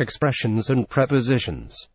Expressions and prepositions.